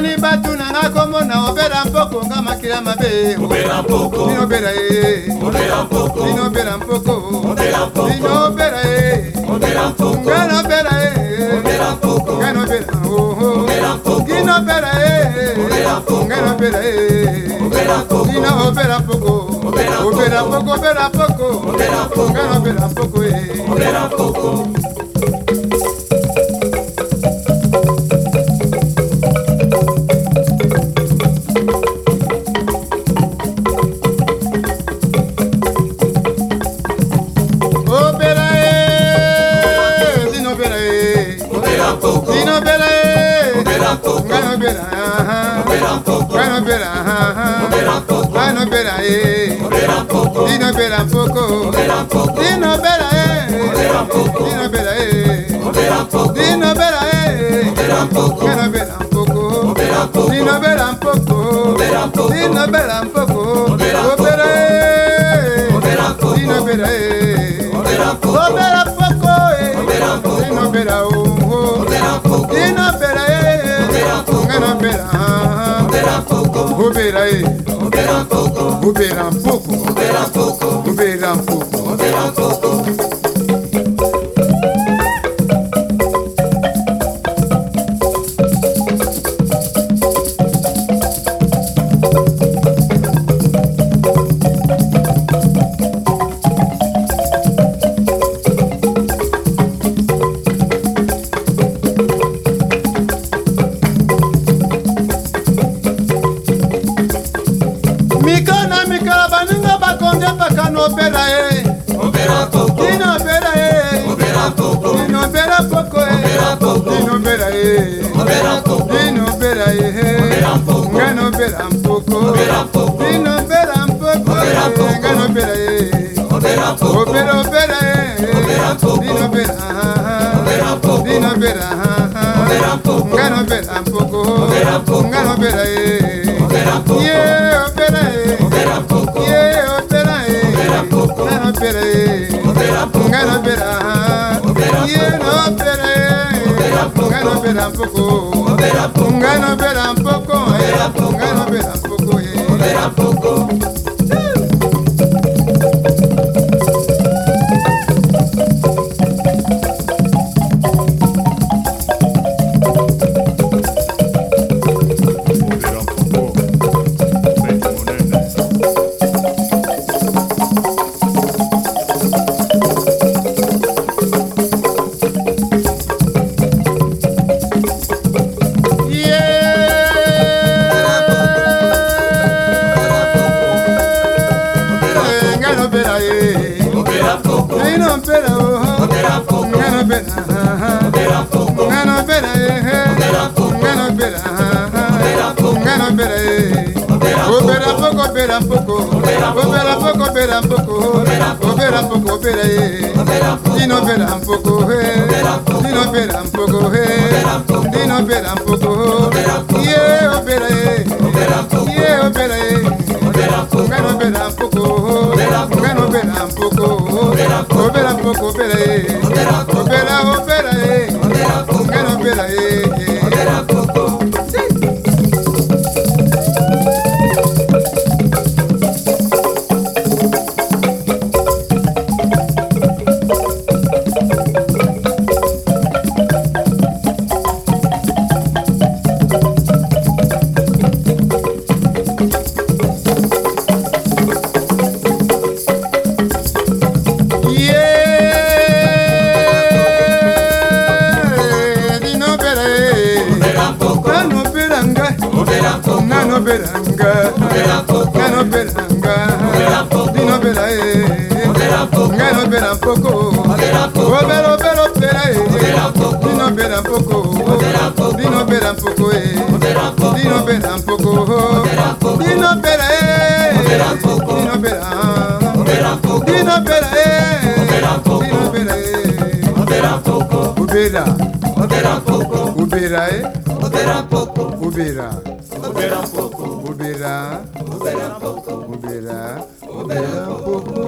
nani batuna nga kombo na obela mpoko nga makila mabe inobela ye inobela mpoko inobela ye nga nobela ye nga nobela inobela ye nga nobela ye ina obela mpoko obela mpoko obela mpoko nga nobela mpoko ye inobela mpoko inobela e inobela e inobela e inobela mpoko inobela mpoko inobela mpoko obela e inobela e obela mpoko e inobela o inobela e inobela obela e. Vous un peu, couper un peu Nino bera ye. Obera koko. Nino bera ye. Obera koko. Nino bera koko ye. Obera koko. Nino bera ye. Obera koko. Nino bera ye. Obera koko. Ngano bera mpoko. Obera koko. Nino bera mpoko. Obera koko. Ngano bera ye. Obera koko. Obera obera ye. Obera koko. Nino bera. Obera koko. Nino bera. Obera koko. Ngano bera mpoko. Obera koko. Ngano bera ye. Obera koko. nobela mpoko ngai nobela mpoko eh. ngai nobela mpoko ye eh. ye. Opera poco. poco. poco. poco. poco. poco. poco. poco. poco. poco. poco. poco. poco. poco. poco. poco. poco. poco. poco. Opera poco. Obera pouco, obera aí. nanobela nga nanobela nga nanobela nga dinobela ye nga nobela mpoko obela obela opela ye dinobela mpoko dinobela mpoko ye dinobela mpoko dinobela ye dinobela dinobela ye dinobela ye obela obera poco ubera Au eh? obera poco ubera obera poco peu, obera poco ubera obera poco